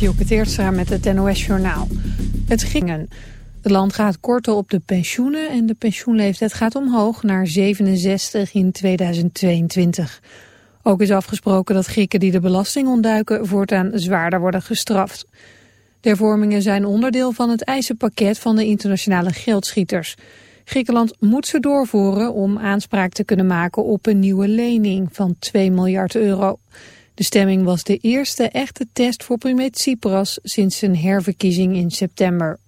Dielke Teertstra met het NOS-journaal. Het gingen. Het land gaat korten op de pensioenen en de pensioenleeftijd gaat omhoog naar 67 in 2022. Ook is afgesproken dat Grieken die de belasting ontduiken voortaan zwaarder worden gestraft. De hervormingen zijn onderdeel van het eisenpakket van de internationale geldschieters. Griekenland moet ze doorvoeren om aanspraak te kunnen maken op een nieuwe lening van 2 miljard euro. De stemming was de eerste echte test voor premier Tsipras sinds zijn herverkiezing in september.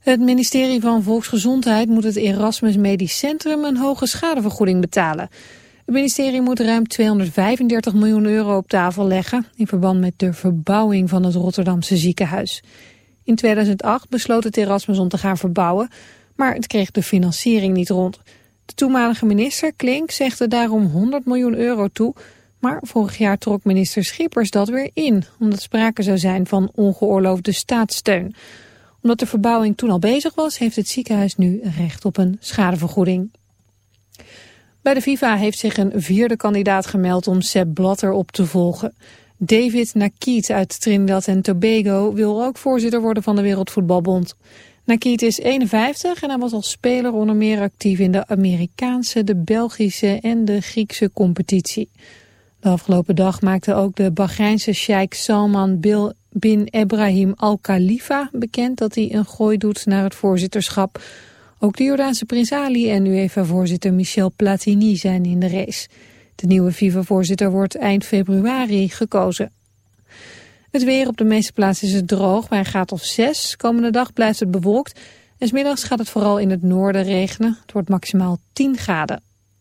Het ministerie van Volksgezondheid moet het Erasmus Medisch Centrum een hoge schadevergoeding betalen. Het ministerie moet ruim 235 miljoen euro op tafel leggen in verband met de verbouwing van het Rotterdamse ziekenhuis. In 2008 besloot het Erasmus om te gaan verbouwen, maar het kreeg de financiering niet rond. De toenmalige minister Klink zegde daarom 100 miljoen euro toe maar vorig jaar trok minister Schippers dat weer in, omdat sprake zou zijn van ongeoorloofde staatssteun. Omdat de verbouwing toen al bezig was, heeft het ziekenhuis nu recht op een schadevergoeding. Bij de FIFA heeft zich een vierde kandidaat gemeld om Sepp Blatter op te volgen. David Nakiet uit Trinidad en Tobago wil ook voorzitter worden van de Wereldvoetbalbond. Nakiet is 51 en hij was als speler onder meer actief in de Amerikaanse, de Belgische en de Griekse competitie. De afgelopen dag maakte ook de Bahreinse sheik Salman bin Ebrahim Al Khalifa bekend dat hij een gooi doet naar het voorzitterschap. Ook de Jordaanse prins Ali en UEFA-voorzitter Michel Platini zijn in de race. De nieuwe FIFA-voorzitter wordt eind februari gekozen. Het weer op de meeste plaatsen is het droog, bij een graad of 6. Komende dag blijft het bewolkt. En smiddags gaat het vooral in het noorden regenen. Het wordt maximaal 10 graden.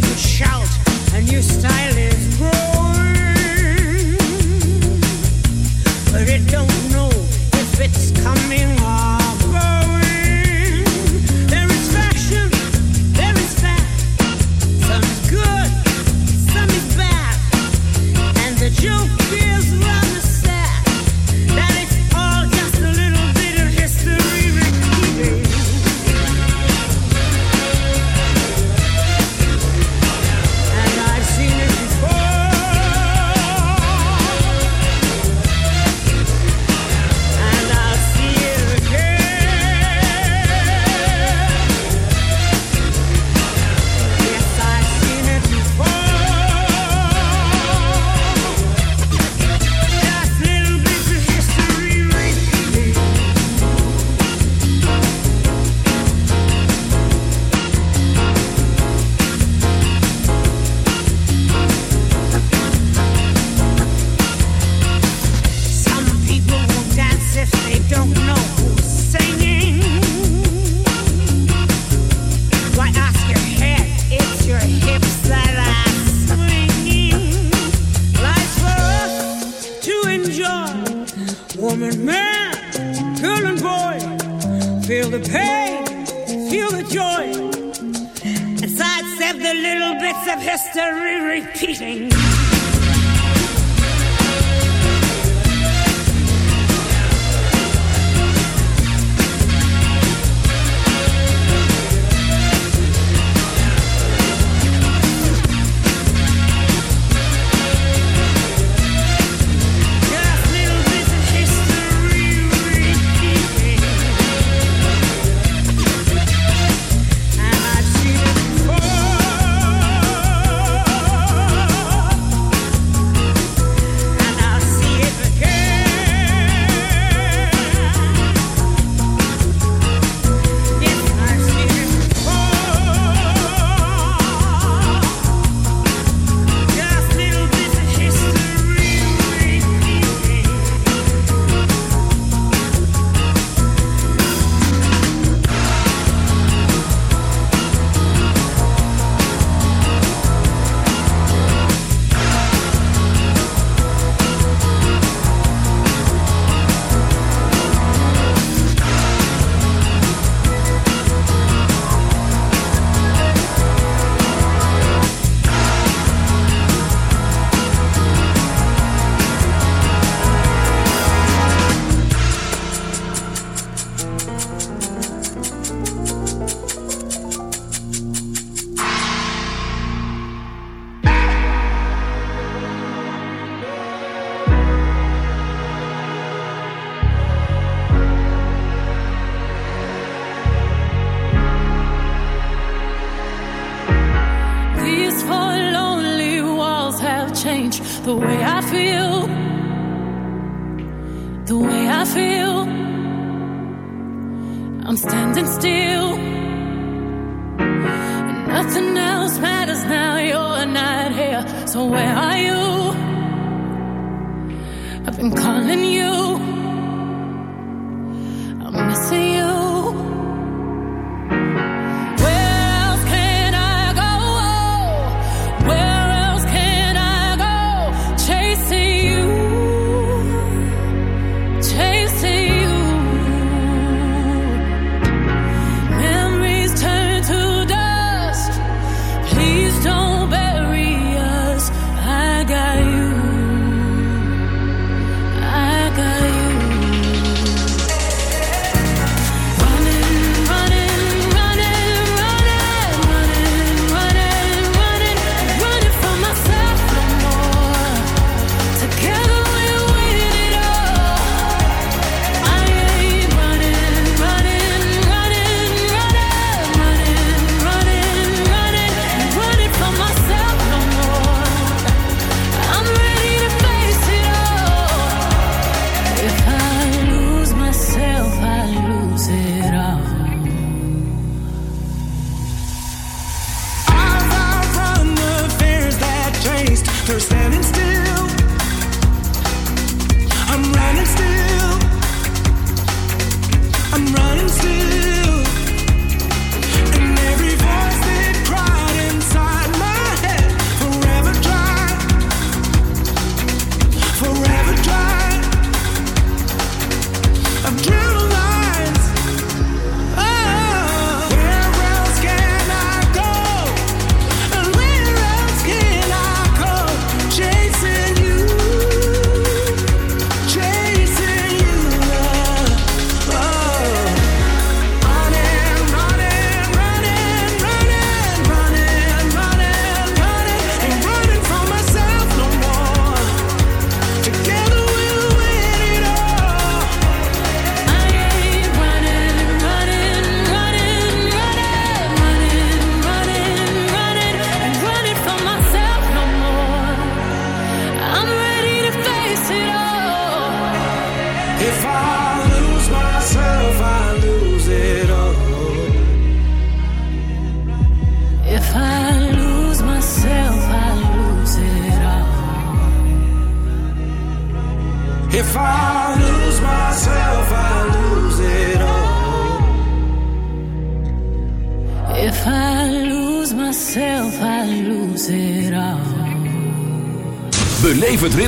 Newspapers shout, a new style